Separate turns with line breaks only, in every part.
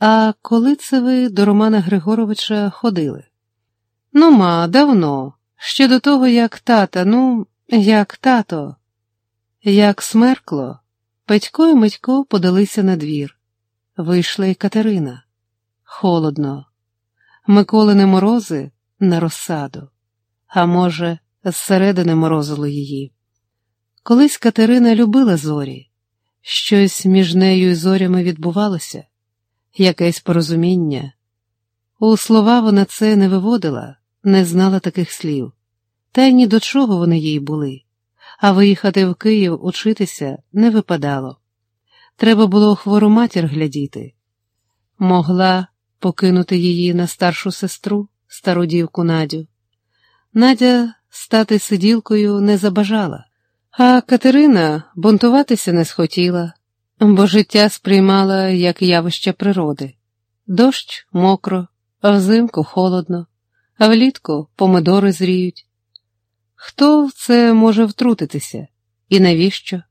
А коли це ви до Романа Григоровича ходили? Ну, ма, давно, ще до того, як тата, ну, як тато, як смеркло, Петько і Митько подалися на двір. Вийшла і Катерина. Холодно. Миколини морози на розсаду, а може, зсередини морозило її. Колись Катерина любила зорі, щось між нею і зорями відбувалося, якесь порозуміння. У слова вона це не виводила, не знала таких слів, та й ні до чого вони їй були, а виїхати в Київ учитися не випадало. Треба було хвору матір глядіти. Могла покинути її на старшу сестру, стару дівку Надю. Надя стати сиділкою не забажала, а Катерина бунтуватися не схотіла, бо життя сприймала як явище природи дощ мокро, а взимку холодно, а влітку помидори зріють. Хто в це може втрутитися і навіщо?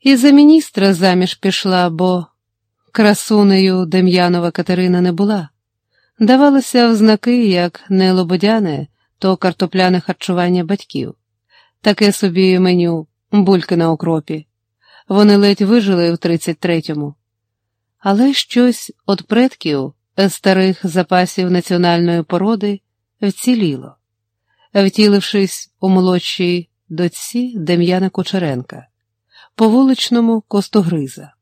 І за міністра заміж пішла, бо красунею Дем'янова Катерина не була. Давалося в знаки, як не лободяне, то картопляне харчування батьків, таке собі меню, бульки на окропі. Вони ледь вижили в 33-му. Але щось від предків старих запасів національної породи вціліло, втілившись у молодшій дочці Дем'яна Кучеренка, по вуличному Костогриза.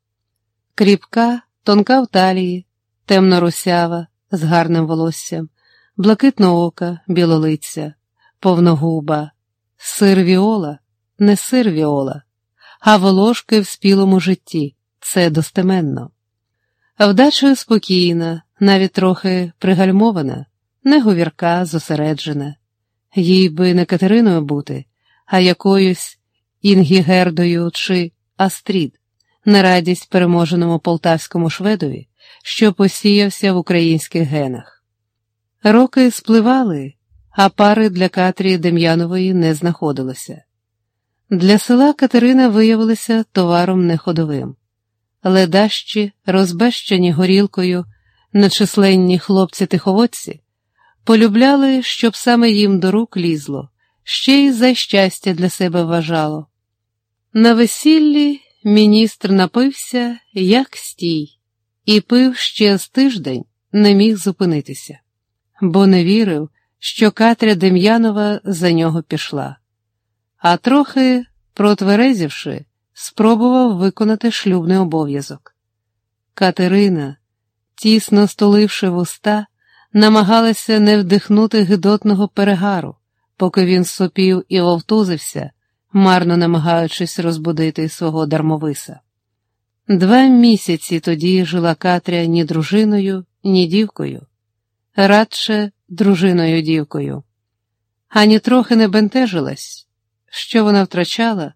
Кріпка, тонка в талії, темно-русява, з гарним волоссям, блакитно ока, білолиця, повногуба, сир віола, не сир віола, а волошки в спілому житті це достеменно. Вдачею спокійна, навіть трохи пригальмована, не говірка, зосереджена. Їй би не Катериною бути, а якоюсь Інгігердою чи Астрід на радість переможеному полтавському шведові, що посіявся в українських генах. Роки спливали, а пари для Катрії Дем'янової не знаходилося. Для села Катерина виявилася товаром неходовим. Ледащі, розбещені горілкою, нечисленні хлопці-тиховодці, полюбляли, щоб саме їм до рук лізло, ще й за щастя для себе вважало. На весіллі міністр напився, як стій, і пив ще з тиждень не міг зупинитися, бо не вірив, що Катря Дем'янова за нього пішла, а трохи, протверезівши, спробував виконати шлюбний обов'язок. Катерина, тісно столивши вуста, намагалася не вдихнути гидотного перегару, поки він сопів і вовтузився марно намагаючись розбудити свого дармовиса. Два місяці тоді жила Катря ні дружиною, ні дівкою, радше дружиною дівкою, ані трохи не бентежилась, що вона втрачала,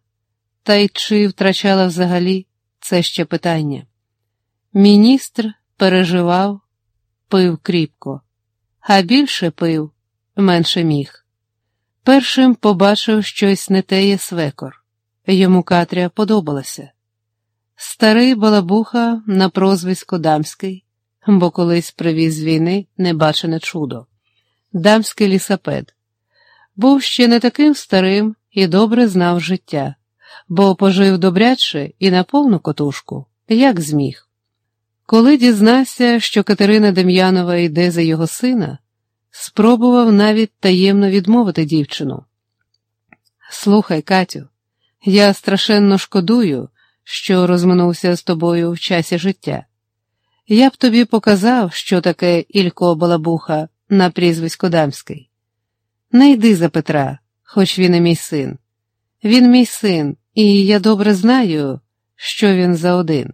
та й чи втрачала взагалі це ще питання. Міністр переживав, пив кріпко, а більше пив, менше міг. Першим побачив щось не теє свекор. Йому Катря подобалася. Старий балабуха на прозвисько Дамський, бо колись привіз війни небачене чудо. Дамський лісапед. Був ще не таким старим і добре знав життя, бо пожив добряче і на повну котушку, як зміг. Коли дізнався, що Катерина Дем'янова йде за його сина, Спробував навіть таємно відмовити дівчину. Слухай, Катю, я страшенно шкодую, що розминувся з тобою в часі життя. Я б тобі показав, що таке Ілько Балабуха на прізвисько Дамський. Не йди за Петра, хоч він і мій син. Він мій син, і я добре знаю, що він за один.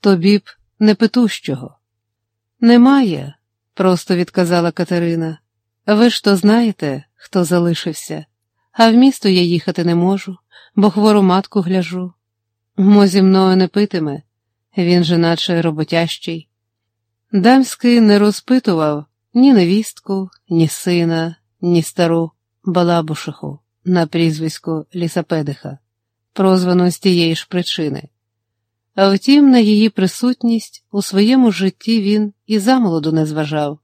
Тобі б не питущого. Немає просто відказала Катерина. Ви ж то знаєте, хто залишився, а в місто я їхати не можу, бо хвору матку гляжу. Мо зі мною не питиме, він же наче роботящий. Дамський не розпитував ні невістку, ні сина, ні стару Балабушиху на прізвисько Лісапедиха, прозвану з тієї ж причини. А втім, на її присутність у своєму житті він і замолоду не зважав.